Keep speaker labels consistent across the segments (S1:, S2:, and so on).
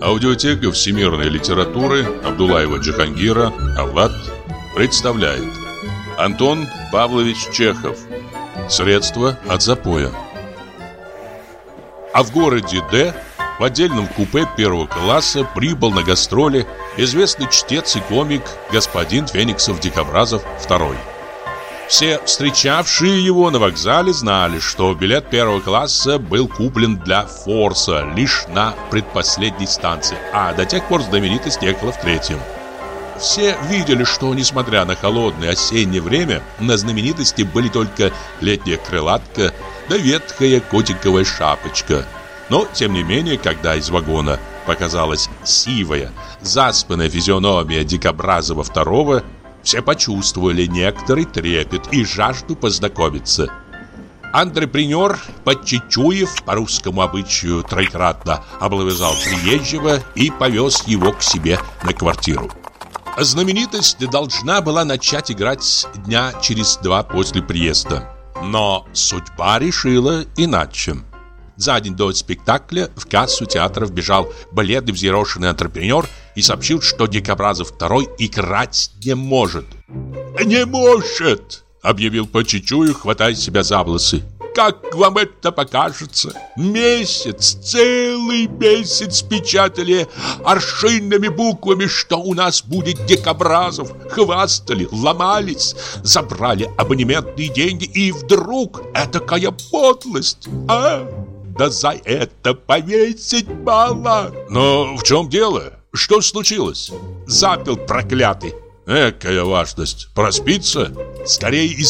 S1: Аудиотека всемирной литературы Абдулаева Джихангира Аллат представляет. Антон Павлович Чехов. Средства от запоя. А в городе Д в отдельном купе первого класса прибыл на гастроли известный чтец и комик господин Фениксов-Дикобразов II. Все встречавшие его на вокзале знали, что билет первого класса был куплен для Форса лишь на предпоследней станции, а до тех пор знаменитость ехала в третьем. Все видели, что, несмотря на холодное осеннее время, на знаменитости были только летняя крылатка да ветхая котиковая шапочка. Но, тем не менее, когда из вагона показалась сивая, заспанная физиономия Дикобразова второго, все почувствовали некоторый трепет и жажду познакомиться. Антрепренер, подчечуев по русскому обычаю троекратно облавязал приезжего и повез его к себе на квартиру. Знаменитость должна была начать играть дня через два после приезда. Но судьба решила иначе. За день до спектакля в кассу театра вбежал бледный взъерошенный антрепренер и сообщил, что Дикобразов второй играть не может. «Не может!» — объявил по чуть-чуть, хватая себя за волосы. Как вам это покажется? Месяц, целый месяц печатали аршинными буквами, что у нас будет дикобразов. Хвастали, ломались, забрали абонементные деньги, и вдруг этакая подлость, а? Да за это повесить мало. Но в чем дело? Что случилось? Запил проклятый. Экая важность. Проспится? Скорее и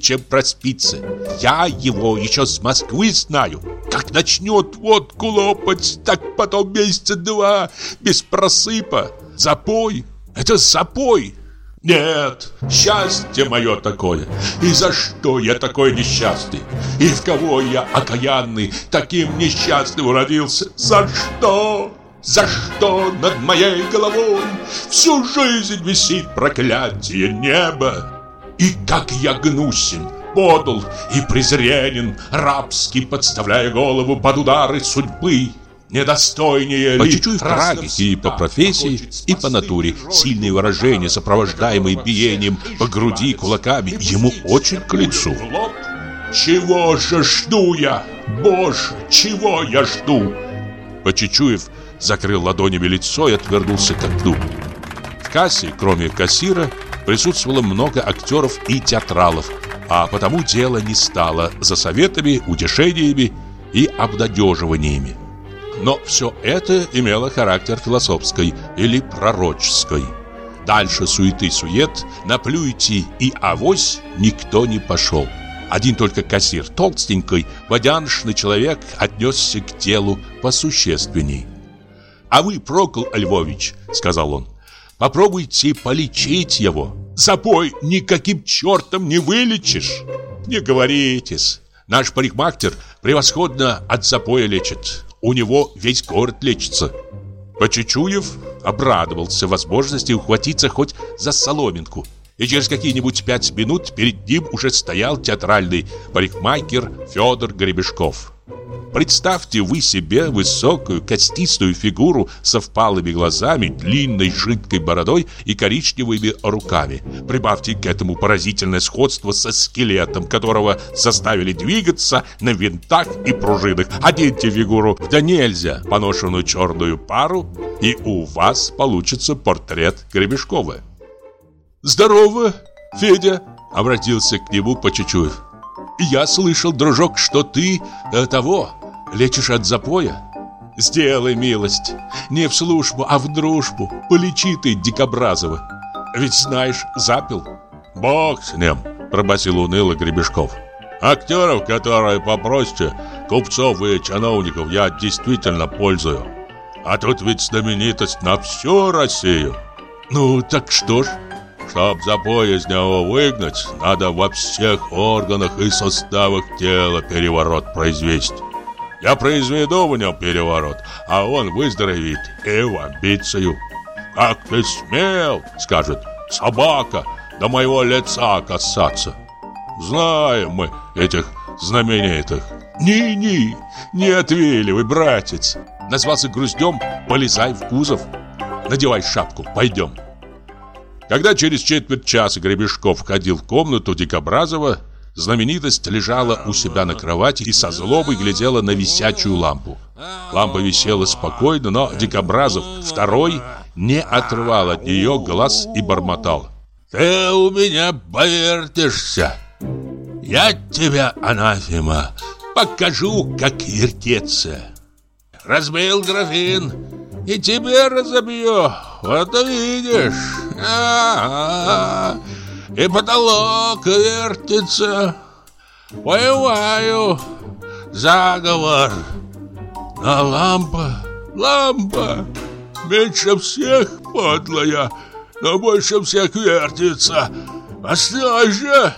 S1: чем проспится. Я его еще с Москвы знаю. Как начнет водку лопать, так потом месяца два без просыпа. Запой. Это запой. Нет, счастье мое такое. И за что я такой несчастный? И в кого я окаянный, таким несчастным родился? За что? За что над моей головой Всю жизнь висит проклятие неба? И как я гнусен, подл и презренен Рабски подставляя голову под удары судьбы. Недостойнее
S2: По чуть-чуть в трагике и по профессии, и по натуре. Сильные выражения, сопровождаемые биением по груди кулаками Ему очень к лицу.
S1: Чего же жду я? Боже, чего я жду?
S2: Почечуев закрыл ладонями лицо и отвернулся к окну. В кассе, кроме кассира, присутствовало много актеров и театралов, а потому дело не стало за советами, утешениями и обнадеживаниями. Но все это имело характер философской или пророческой. Дальше суеты-сует, наплюйте и авось никто не пошел. Один только кассир, толстенький, водяншный человек, отнесся к делу посущественней. «А вы, Прокол Львович, — сказал он, — попробуйте полечить его. Запой никаким чертом не вылечишь. Не говоритесь. Наш парикмахтер превосходно от запоя лечит. У него весь город лечится». Почечуев обрадовался возможности ухватиться хоть за соломинку. И через какие-нибудь пять минут перед ним уже стоял театральный парикмахер Федор Гребешков. Представьте вы себе высокую костистую фигуру со впалыми глазами, длинной жидкой бородой и коричневыми руками. Прибавьте к этому поразительное сходство со скелетом, которого заставили двигаться на винтах и пружинах. Оденьте фигуру да нельзя поношенную черную пару, и у вас получится портрет Гребешкова. «Здорово, Федя!» — обратился к нему Почечуев. «Я слышал, дружок, что ты э, того, Лечишь от запоя? Сделай милость. Не в службу, а в дружбу. Полечи ты Дикобразова. Ведь знаешь, запил. Бог с ним, пробасил уныло Гребешков. Актеров, которые попроще, купцов и чиновников я действительно пользую. А тут ведь знаменитость на всю Россию. Ну, так что ж? Чтоб из него выгнать, надо во всех органах и составах тела переворот произвести. Я произведу в нем переворот, а он выздоровеет и в амбицию. Как ты смел, скажет собака, до моего лица касаться. Знаем мы этих знаменитых.
S1: «Ни-ни, не отвеливай, братец!» Назвался груздем, полезай в кузов. Надевай шапку, пойдем. Когда через четверть часа Гребешков входил в комнату Дикобразова, знаменитость лежала у себя на кровати и со злобой глядела на висячую лампу. Лампа висела спокойно, но Дикобразов второй не отрывал от нее глаз и бормотал. «Ты у меня повертишься! Я тебя, анафема, покажу, как вертеться! Разбил графин, и тебе разобью, вот увидишь! А -а -а. И потолок вертится! Понимаю, заговор! А лампа, лампа, меньше всех подлая!» но больше всех вертится. Постой же!»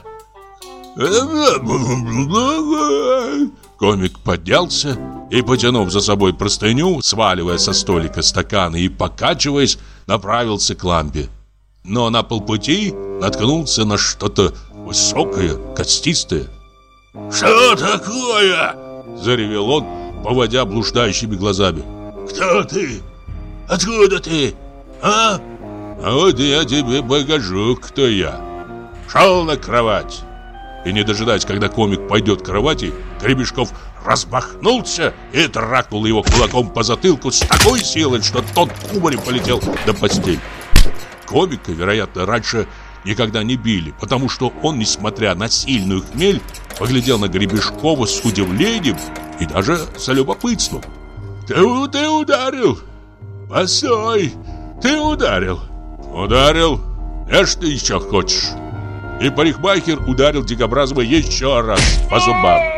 S1: Комик поднялся и, потянув за собой простыню, сваливая со столика стаканы и покачиваясь, направился к лампе. Но на полпути наткнулся на что-то высокое, костистое. «Что такое?» – заревел он, поводя блуждающими глазами. «Кто ты? Откуда ты? А?» А вот я тебе покажу, кто я. Шел на кровать. И не дожидаясь, когда комик пойдет к кровати, Гребешков размахнулся и тракнул его кулаком по затылку с такой силой, что тот кубарем полетел до постель. Комика, вероятно, раньше никогда не били, потому что он, несмотря на сильную хмель, поглядел на Гребешкова с удивлением и даже с любопытством. «Ты, ты ударил! Постой! Ты ударил!» Ударил? А что еще хочешь? И парикмахер ударил Дикобразова еще раз по зубам.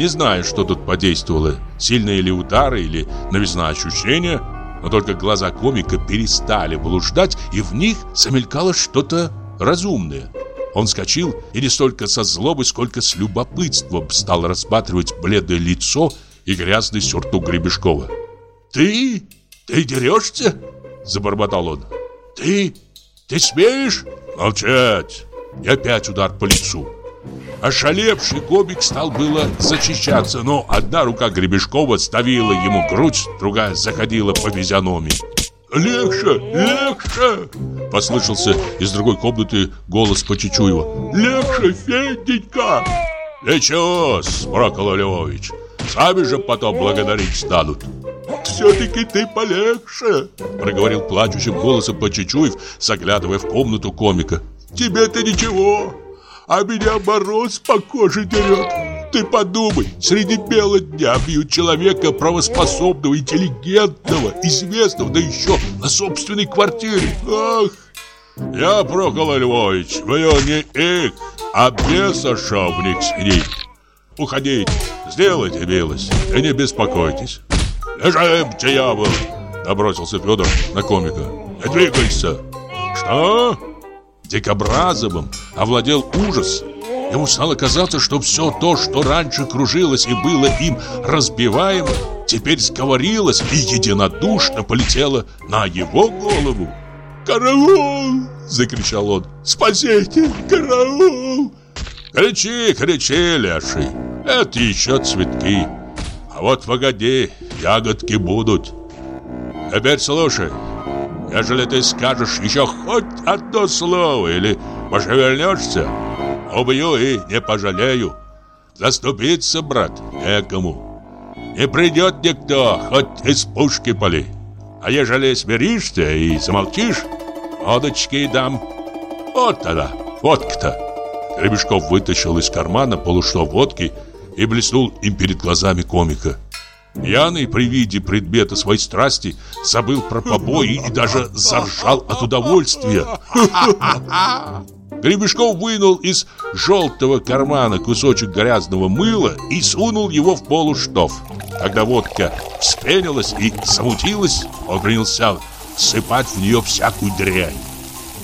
S1: Не знаю, что тут подействовало, сильные ли удары или новизна ощущения, но только глаза комика перестали блуждать, и в них замелькало что-то разумное. Он вскочил и не столько со злобой, сколько с любопытством стал рассматривать бледное лицо и грязный сюртук Гребешкова. «Ты? Ты дерешься?» – забормотал он. Ты? Ты смеешь? Молчать! И опять удар по лицу. Ошалевший Гобик стал было зачищаться, но одна рука Гребешкова ставила ему грудь, другая заходила по физиономии. «Легче! Легче!» Послышался из другой комнаты голос Почечуева. «Легче, Феденька!» «Лечос, Прокол Львович! Сами же потом благодарить станут!» «Все-таки ты полегче!» Проговорил плачущим голосом Почечуев, заглядывая в комнату комика. «Тебе-то ничего, а меня мороз по коже дерет. Ты подумай, среди бела дня бьют человека правоспособного, интеллигентного, известного, да еще на собственной квартире. Ах!» «Я, Прокол Львович, мое не их, а бесошовник сидит. Уходите, сделайте милость, и не беспокойтесь». «Лежим, дьявол!» Набросился Федор на комика. «Не двигайся!» «Что?» Дикобразовым овладел ужас. Ему стало казаться, что все то, что раньше кружилось и было им разбиваемо, теперь сговорилось и единодушно полетело на его голову. «Караул!» — закричал он. «Спасите! Караул!» «Кричи, кричи, леший! Это еще цветки!» А вот погоди, ягодки будут. Теперь слушай. Ежели ты скажешь еще хоть одно слово или пошевельнешься, убью и не пожалею. Заступиться, брат, некому. Не придет никто, хоть из пушки поли. А ежели смиришься и замолчишь, водочки дам. Вот тогда, водка-то. Гребешков вытащил из кармана полушло водки и блеснул им перед глазами комика. Пьяный при виде предмета своей страсти забыл про побои и даже заржал от удовольствия. Гребешков вынул из желтого кармана кусочек грязного мыла и сунул его в полуштов. Когда водка вспенилась и замутилась, он принялся всыпать в нее всякую дрянь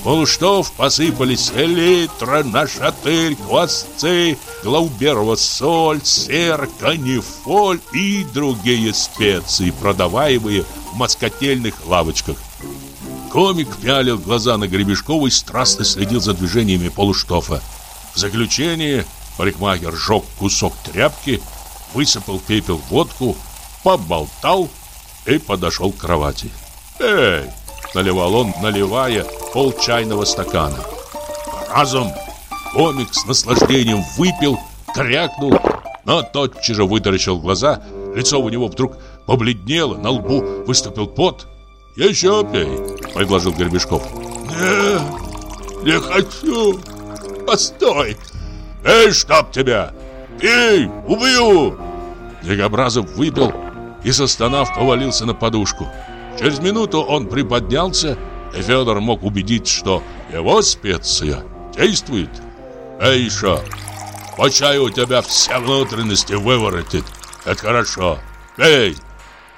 S1: полуштов посыпались элитра, нашатырь, квасцы, глауберова соль, сер, канифоль и другие специи, продаваемые в москотельных лавочках. Комик пялил глаза на Гребешкова и страстно следил за движениями полуштофа. В заключение парикмахер сжег кусок тряпки, высыпал пепел водку, поболтал и подошел к кровати. «Эй!» – наливал он, наливая пол чайного стакана. Разом комик с наслаждением выпил, крякнул, но тотчас же вытаращил глаза, лицо у него вдруг побледнело, на лбу выступил пот. «Еще пей!» – предложил Горбешков.
S3: «Нет, не хочу! Постой!»
S1: «Эй, чтоб тебя! Пей, убью!» Дикобразов выпил и, застонав, повалился на подушку. Через минуту он приподнялся, и Федор мог убедить, что его специя действует. «Эй, еще! По чаю у тебя все внутренности выворотит. Как хорошо! Эй!»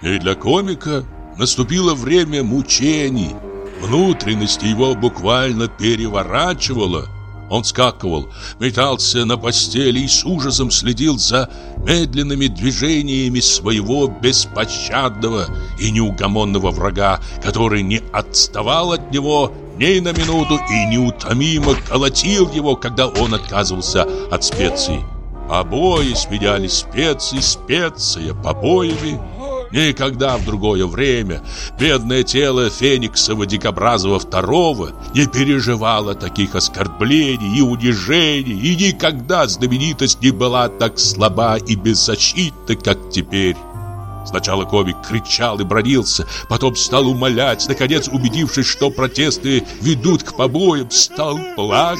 S1: И для комика наступило время мучений. Внутренности его буквально переворачивало – он скакивал, метался на постели и с ужасом следил за медленными движениями своего беспощадного и неугомонного врага, который не отставал от него ни на минуту и неутомимо колотил его, когда он отказывался от специй. Обои сменяли специи, специя побоями, Никогда в другое время бедное тело Фениксова Дикобразова второго не переживало таких оскорблений и унижений, и никогда знаменитость не была так слаба и беззащитна, как теперь. Сначала комик кричал и бронился, потом стал умолять, наконец, убедившись, что протесты ведут к побоям, стал плакать.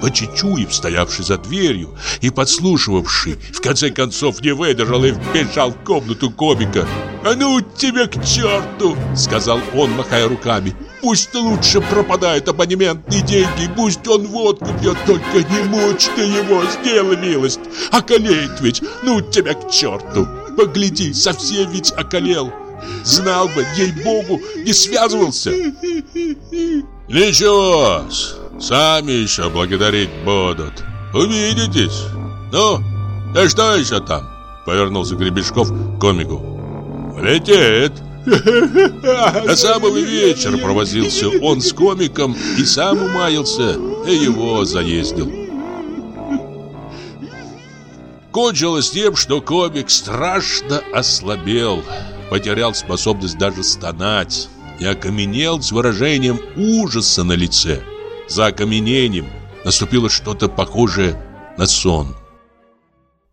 S1: Почечуев, стоявший за дверью и подслушивавший, в конце концов не выдержал и вбежал в комнату комика. «А ну тебе к черту!» — сказал он, махая руками. Пусть лучше пропадают абонементные деньги, пусть он водку пьет, только не мучь ты его, сделай милость. Околеет ведь, ну тебя к черту. Погляди, совсем ведь околел. Знал бы, ей-богу, не связывался. Ничего, сами еще благодарить будут. Увидитесь. Ну, да что еще там? Повернулся Гребешков к комику. Летит. До самого вечера провозился он с комиком и сам умаялся, и его заездил. Кончилось тем, что комик страшно ослабел, потерял способность даже стонать и окаменел с выражением ужаса на лице. За окаменением наступило что-то похожее на сон.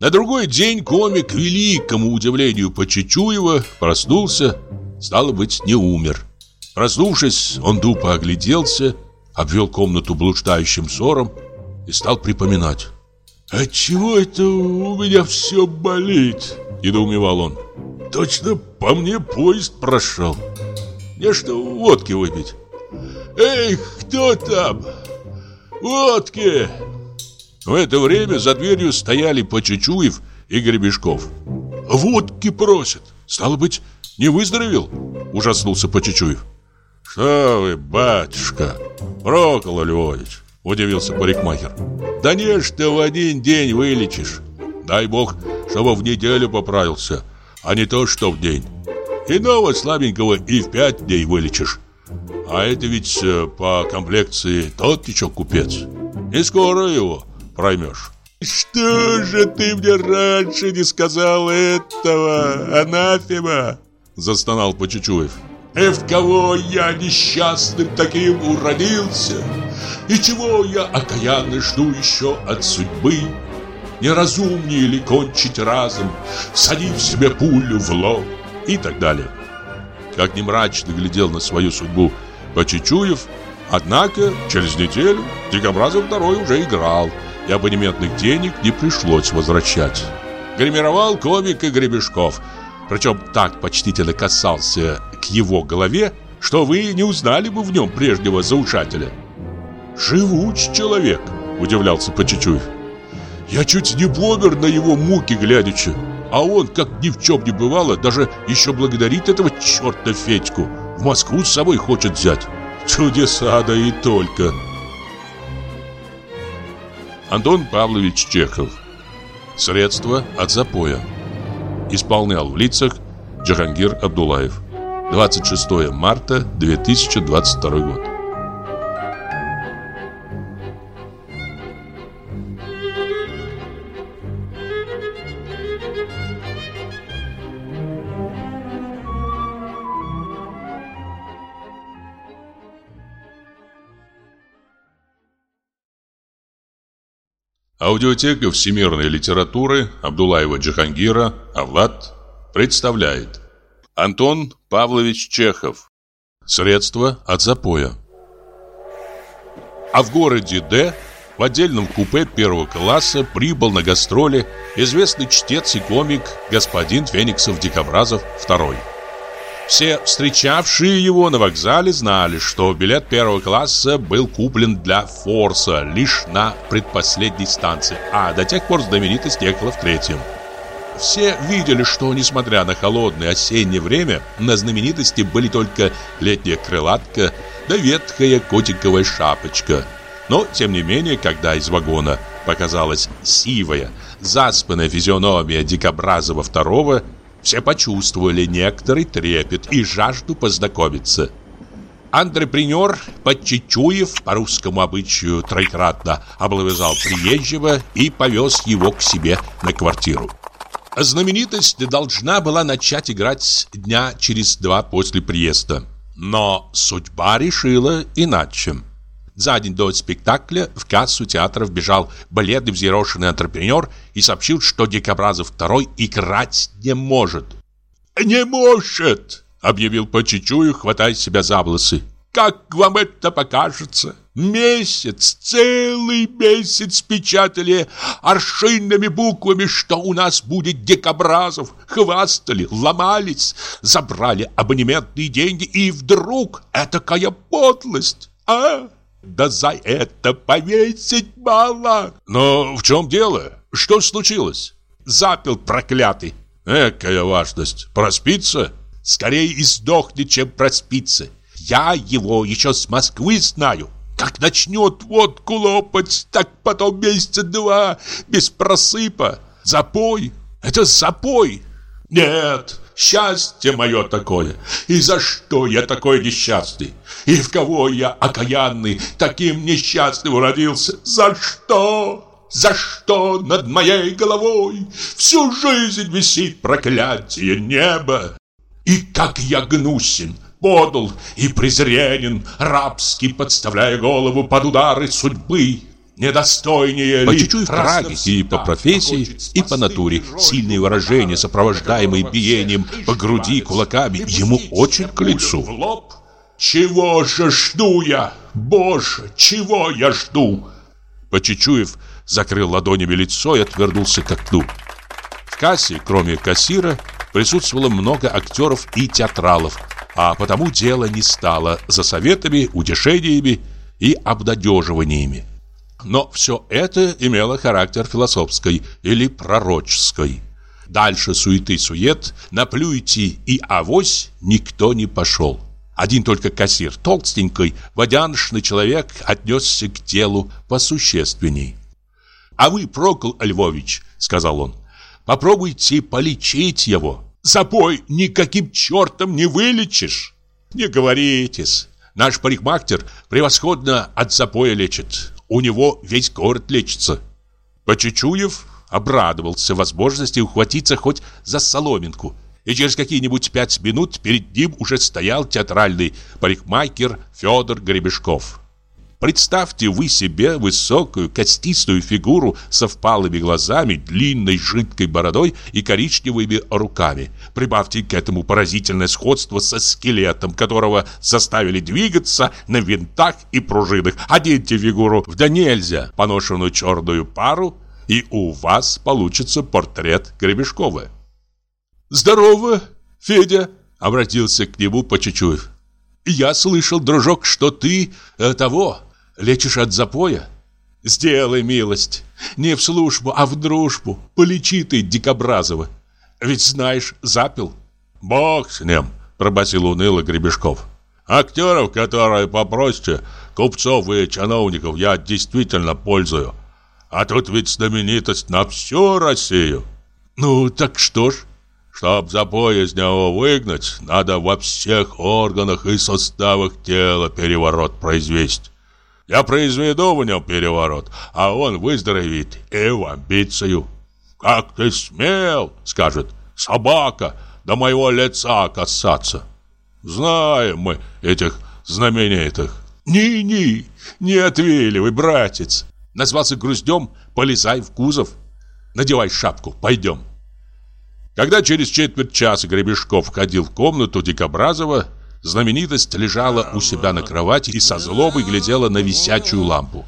S1: На другой день комик, к великому удивлению Почечуева, проснулся Стало быть, не умер. Проснувшись, он тупо огляделся, обвел комнату блуждающим взором и стал припоминать. «Отчего это у меня все болит?» – недоумевал он. «Точно по мне поезд прошел. Мне что, водки выпить?» «Эй, кто там? Водки!» В это время за дверью стояли Почечуев и Гребешков. «Водки просят. Стало быть, не выздоровел?» Ужаснулся Почечуев. «Что вы, батюшка, Прокол Львович!» Удивился парикмахер. «Да не ж ты в один день вылечишь. Дай бог, чтобы в неделю поправился, а не то, что в день. Иного слабенького и в пять дней вылечишь. А это ведь э, по комплекции тот еще купец. Не скоро его проймешь». «Что же ты мне раньше не сказал этого, анафема?» Застонал Почечуев. И в кого я несчастным таким уродился? И чего я окаянно жду еще от судьбы? Неразумнее ли кончить разом, всадив себе пулю в лоб и так далее? Как не мрачно глядел на свою судьбу Почечуев, однако через неделю Дикобразов второй уже играл, и абонементных денег не пришлось возвращать. Гримировал комик и Гребешков – причем так почтительно касался к его голове, что вы не узнали бы в нем прежнего заушателя. «Живуч человек», — удивлялся Почечуев. «Я чуть не помер на его муки глядячи, а он, как ни в чем не бывало, даже еще благодарит этого черта Федьку. В Москву с собой хочет взять. Чудеса да и только». Антон Павлович Чехов Средства от запоя Исполнял в лицах Джахангир Абдулаев. 26 марта 2022 год. Аудиотека всемирной литературы Абдулаева Джихангира Авлад представляет. Антон Павлович Чехов. Средства от запоя. А в городе Д в отдельном купе первого класса прибыл на гастроли известный чтец и комик господин Фениксов-Дикобразов II. Все встречавшие его на вокзале знали, что билет первого класса был куплен для Форса лишь на предпоследней станции, а до тех пор знаменитость ехала в третьем. Все видели, что, несмотря на холодное осеннее время, на знаменитости были только летняя крылатка да ветхая котиковая шапочка. Но, тем не менее, когда из вагона показалась сивая, заспанная физиономия Дикобразова второго, все почувствовали некоторый трепет и жажду познакомиться. Антрепренер, подчечуев по русскому обычаю троекратно облобызал приезжего и повез его к себе на квартиру. Знаменитость должна была начать играть дня через два после приезда. Но судьба решила иначе. За день до спектакля в кассу театра вбежал бледный взъерошенный антрепренер и сообщил, что Дикобразов второй играть не может.
S3: «Не может!»
S1: — объявил по чуть-чуть, хватая себя за волосы.
S3: «Как вам это покажется? Месяц, целый месяц печатали аршинными буквами, что у нас будет Дикобразов. Хвастали, ломались, забрали абонементные деньги, и вдруг этакая подлость, а?» Да за это повесить мало.
S1: Но в чем дело? Что случилось?
S3: Запил проклятый.
S1: Экая важность. Проспится?
S3: Скорее и чем проспится. Я его еще с Москвы знаю. Как начнет водку лопать, так потом месяца два без просыпа. Запой. Это запой. Нет, счастье мое такое. И за что я такой несчастный? И в кого я окаянный, таким несчастным родился? За что? За что над моей головой всю жизнь висит проклятие неба? И как я гнусен, подл и презренен, рабски подставляя голову под удары судьбы недостойнее
S1: По чуть-чуть в трагике и по профессии, и по натуре. Сильные выражения, сопровождаемые биением по груди кулаками, ему очень к лицу.
S3: Чего же жду я? Боже, чего я жду?
S1: Почечуев закрыл ладонями лицо и отвернулся к окну. В кассе, кроме кассира, присутствовало много актеров и театралов, а потому дело не стало за советами, утешениями и обнадеживаниями. Но все это имело характер философской или пророческой. Дальше суеты-сует, наплюйте и авось никто не пошел. Один только кассир, толстенький, водяншный человек, отнесся к делу посущественней. «А вы, Прокол Львович, — сказал он, — попробуйте полечить его. Запой никаким чертом не вылечишь. Не говоритесь. Наш парикмахтер превосходно от запоя лечит. У него весь город лечится. Почечуев обрадовался возможности ухватиться хоть за соломинку. И через какие-нибудь пять минут перед ним уже стоял театральный парикмахер Федор Гребешков. Представьте вы себе высокую, костистую фигуру со впалыми глазами, длинной жидкой бородой и коричневыми руками. Прибавьте к этому поразительное сходство со скелетом, которого заставили двигаться на винтах и пружинах. Оденьте фигуру в да нельзя поношенную черную пару, и у вас получится портрет Гребешкова. «Здорово, Федя!» — обратился к нему Почечуев. «Я слышал, дружок, что ты э, того, Лечишь от запоя? Сделай милость. Не в службу, а в дружбу. Полечи ты, Дикобразова. Ведь знаешь, запил. Бог с ним, пробасил уныло Гребешков. Актеров, которые попросите, купцов и чиновников я действительно пользую. А тут ведь знаменитость на всю Россию.
S3: Ну, так что ж?
S1: Чтоб запой из него выгнать, надо во всех органах и составах тела переворот произвести. Я произведу в нем переворот, а он выздоровеет и в амбицию. «Как ты смел!» — скажет. «Собака! До моего лица касаться!» Знаем мы этих знаменитых.
S3: «Ни-ни, не отвеливай, братец!»
S1: Назвался груздем, полезай в кузов. Надевай шапку, пойдем. Когда через четверть часа Гребешков входил в комнату Дикобразова, знаменитость лежала у себя на кровати и со злобой глядела на висячую лампу.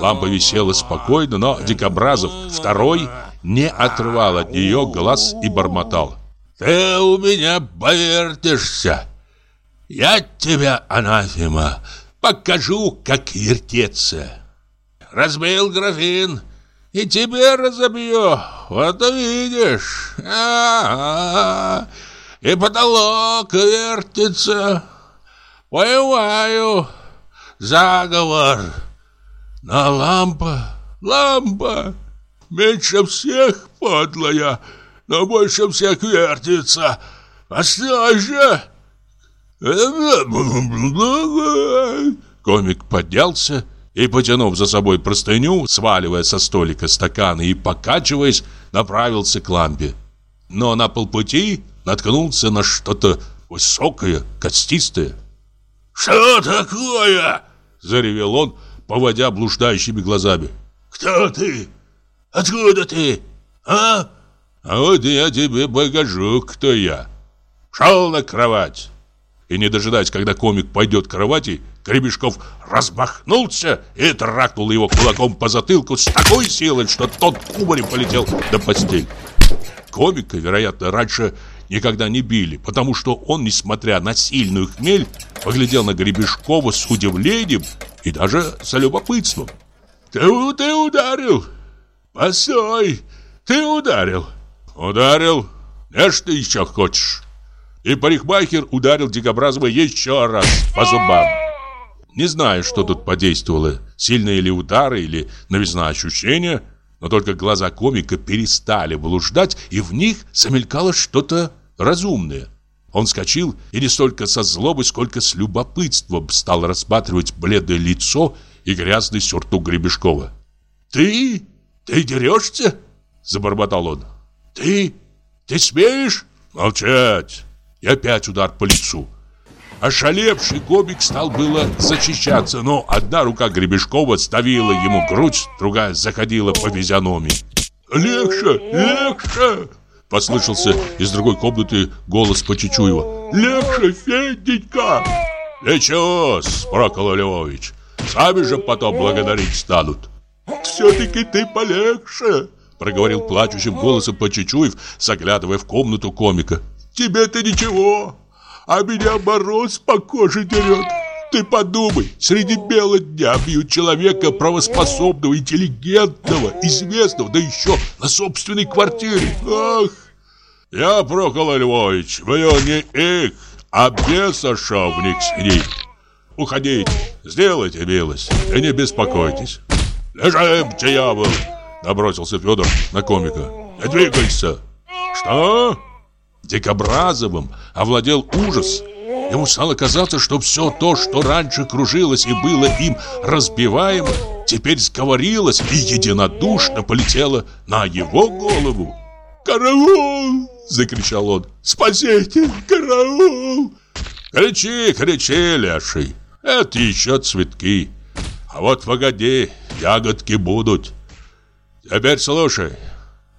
S1: Лампа висела спокойно, но Дикобразов второй не отрывал от нее глаз и бормотал.
S4: «Ты у меня повертишься! Я тебя, анафема, покажу, как вертеться! Разбил графин, и тебе разобью, вот увидишь! А -а -а. И потолок вертится! Понимаю, заговор! Но лампа, лампа, меньше всех подлая!» но больше всех вертится. Постой же!»
S1: Комик поднялся и, потянув за собой простыню, сваливая со столика стаканы и покачиваясь, направился к лампе. Но на полпути наткнулся на что-то высокое, костистое.
S4: «Что такое?»
S1: – заревел он, поводя блуждающими глазами.
S4: «Кто ты? Откуда ты? А?»
S1: А вот я тебе покажу, кто я. Шел на кровать. И не дожидаясь, когда комик пойдет к кровати, Гребешков размахнулся и тракнул его кулаком по затылку с такой силой, что тот кубарем полетел до постель. Комика, вероятно, раньше никогда не били, потому что он, несмотря на сильную хмель, поглядел на Гребешкова с удивлением и даже с любопытством.
S4: «Ты, ты ударил! Постой! Ты ударил!»
S1: Ударил? А что еще хочешь? И парикмахер ударил Дикобразова еще раз по зубам. Не знаю, что тут подействовало, сильные ли удары или новизна ощущения, но только глаза комика перестали блуждать, и в них замелькало что-то разумное. Он вскочил и не столько со злобой, сколько с любопытством стал рассматривать бледное лицо и грязный сюртук Гребешкова.
S4: «Ты? Ты дерешься?» – забормотал он. Ты? Ты смеешь?
S1: Молчать. И опять удар по лицу. Ошалевший Гобик стал было зачищаться, но одна рука Гребешкова ставила ему грудь, другая заходила по физиономии.
S4: «Легче! Легче!»
S1: Послышался из другой комнаты голос Почечуева.
S4: «Легче, Феденька!»
S1: «Лечос, Прокол Львович! Сами же потом благодарить станут!»
S4: «Все-таки ты полегче!»
S1: проговорил плачущим голосом Почечуев, заглядывая в комнату комика.
S4: «Тебе-то ничего, а меня мороз по коже дерет. Ты подумай, среди бела дня бьют человека правоспособного, интеллигентного, известного, да еще на собственной квартире. Ах!»
S1: «Я, Прокол Львович, мне не их, а бесошовник с них. Уходите, сделайте милость и не беспокойтесь. Лежим, дьявол!» Набросился Федор на комика. «Не двигайся!» «Что?» Дикобразовым овладел ужас. Ему стало казаться, что все то, что раньше кружилось и было им разбиваемо, теперь сговорилось и единодушно полетело на его голову.
S4: «Караул!» — закричал он. «Спасите! Караул!»
S1: «Кричи, кричи, леший! Это еще цветки. А вот погоди, ягодки будут!» Теперь слушай.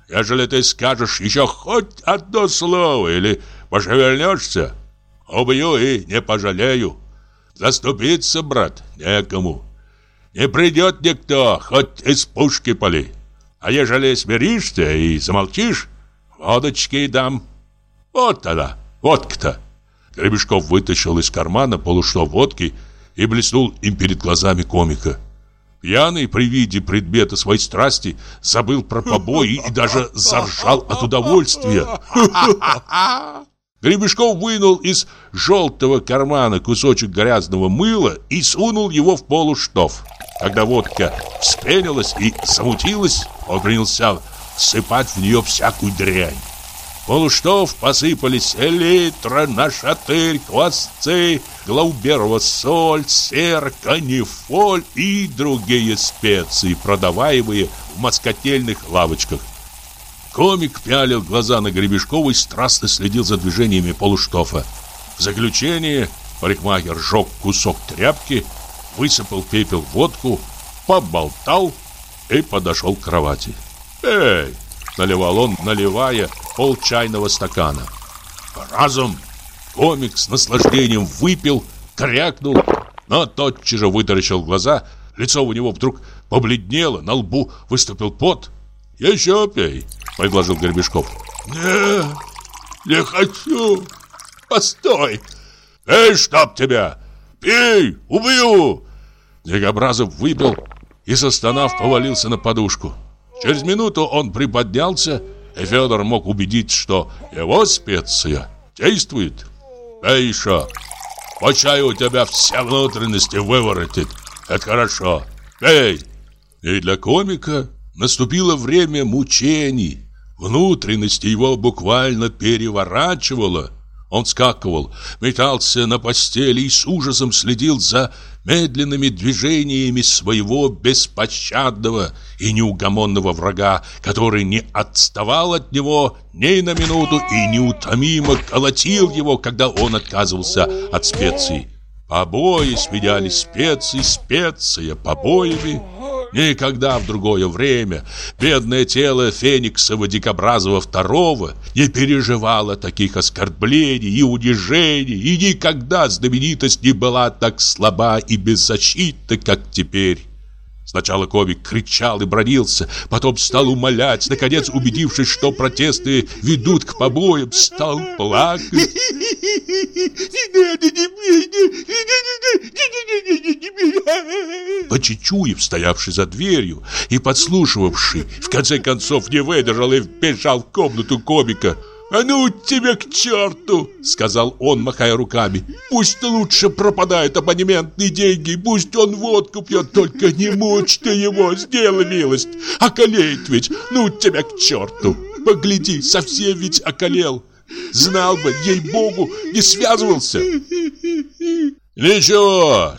S1: Ежели ты скажешь еще хоть одно слово или пошевельнешься, убью и не пожалею. Заступиться, брат, некому. Не придет никто, хоть из пушки поли. А ежели смиришься и замолчишь, водочки дам. Вот тогда, вот кто. Гребешков вытащил из кармана полушло водки и блеснул им перед глазами комика. Пьяный при виде предмета своей страсти забыл про побои и даже заржал от удовольствия. Гребешков вынул из желтого кармана кусочек грязного мыла и сунул его в полуштов. Когда водка вспенилась и замутилась, он принялся всыпать в нее всякую дрянь полуштов посыпались элитра, нашатырь, квасцы, глауберова соль, сер, канифоль и другие специи, продаваемые в москотельных лавочках. Комик пялил глаза на Гребешкова и страстно следил за движениями полуштофа. В заключение парикмахер сжег кусок тряпки, высыпал пепел в водку, поболтал
S5: и подошел к кровати. «Эй!» – наливал он, наливая пол чайного стакана. Разом комик с наслаждением выпил, крякнул, но тотчас же вытаращил глаза, лицо у него вдруг побледнело, на лбу выступил пот. «Еще пей!» – предложил Горбешков.
S1: «Не, не хочу! Постой!»
S5: «Эй, чтоб тебя! Пей! Убью!» Дикобразов выпил и, застонав, повалился на подушку. Через минуту он приподнялся, и Федор мог убедить, что его специя действует. «Эй, еще! По чаю у тебя все внутренности выворотит. Это хорошо. Эй!» И для комика наступило время мучений. Внутренности его буквально переворачивало – он скакивал, метался на постели и с ужасом следил за медленными движениями своего беспощадного и неугомонного врага, который не отставал от него ни на минуту и неутомимо колотил его, когда он отказывался от специй. Побои сменяли специи, специя побоями. Никогда в другое время бедное тело Фениксова-Дикобразова второго не переживало таких оскорблений и унижений, и никогда знаменитость не была так слаба и беззащитна, как теперь. Сначала Ковик кричал и бронился, потом стал умолять, наконец, убедившись, что протесты ведут к побоям, стал плакать. Почечуев, стоявший за дверью и подслушивавший, в конце концов не выдержал и вбежал в комнату комика. «А ну тебе к черту!» — сказал он, махая руками. «Пусть лучше пропадают абонементные деньги, пусть он водку пьет, только не мучь ты его, сделай милость! Околеет ведь, ну тебя к черту! Погляди, совсем ведь околел! Знал бы, ей-богу, не связывался!»
S1: «Ничего,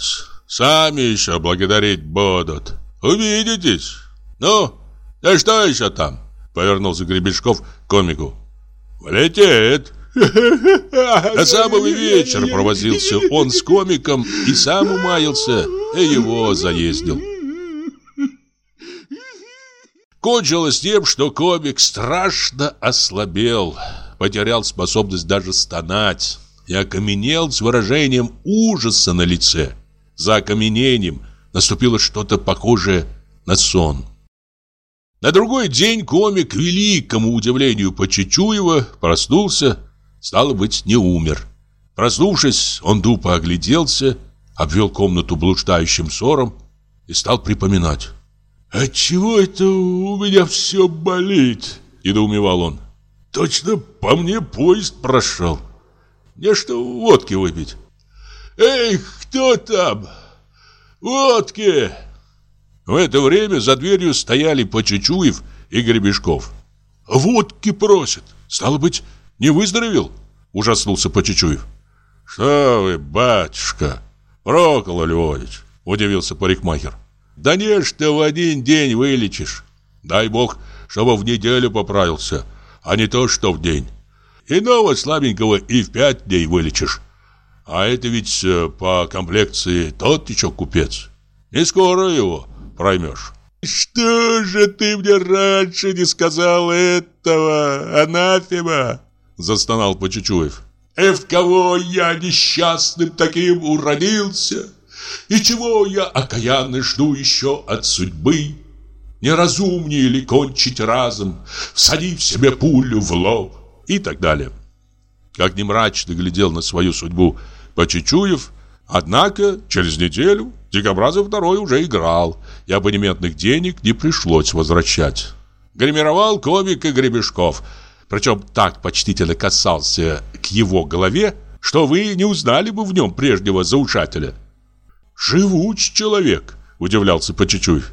S1: сами еще благодарить будут, увидитесь! Ну, да что еще там?» Повернулся Гребешков к комику. «Летит!» До самого вечера провозился он с комиком и сам умаялся, и его заездил. Кончилось тем, что комик страшно ослабел, потерял способность даже стонать и окаменел с выражением ужаса на лице. За окаменением наступило что-то похожее на сон. На другой день комик, к великому удивлению Почечуева, проснулся, стало быть, не умер. Проснувшись, он тупо огляделся, обвел комнату блуждающим ссором и стал припоминать. «Отчего это у меня все болит?» – недоумевал он. «Точно по мне поезд прошел. Мне что, водки выпить?» «Эй, кто там? Водки!» В это время за дверью стояли Почечуев и Гребешков. «Водки просят! Стало быть, не выздоровел?» Ужаснулся Почечуев. «Что вы, батюшка, Прокол Львович!» Удивился парикмахер. «Да не что в один день вылечишь. Дай бог, чтобы в неделю поправился, а не то, что в день. Иного слабенького и в пять дней вылечишь. А это ведь э, по комплекции тот еще купец. Не скоро его проймешь. «Что же ты мне раньше не сказал этого, анафема?» Застонал Почечуев. «И в кого я несчастным таким уродился? И чего я окаянно жду еще от судьбы? Неразумнее ли кончить разом, всадив себе пулю в лоб?» И так далее. Как не мрачно глядел на свою судьбу Почечуев, однако через неделю Дикобразов второй уже играл, и абонементных денег не пришлось возвращать. Гримировал комик и Гребешков, причем так почтительно касался к его голове, что вы не узнали бы в нем прежнего заушателя. «Живуч человек», — удивлялся Почечуев.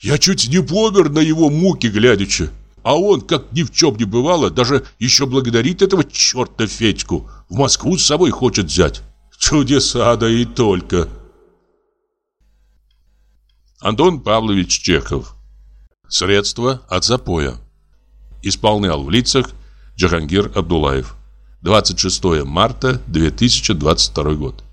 S1: «Я чуть не помер на его муки глядячи, а он, как ни в чем не бывало, даже еще благодарит этого черта Федьку, в Москву с собой хочет взять. Чудеса, да и только». Антон Павлович Чехов. Средства от запоя. Исполнял в лицах Джахангир Абдулаев. 26 марта 2022 год.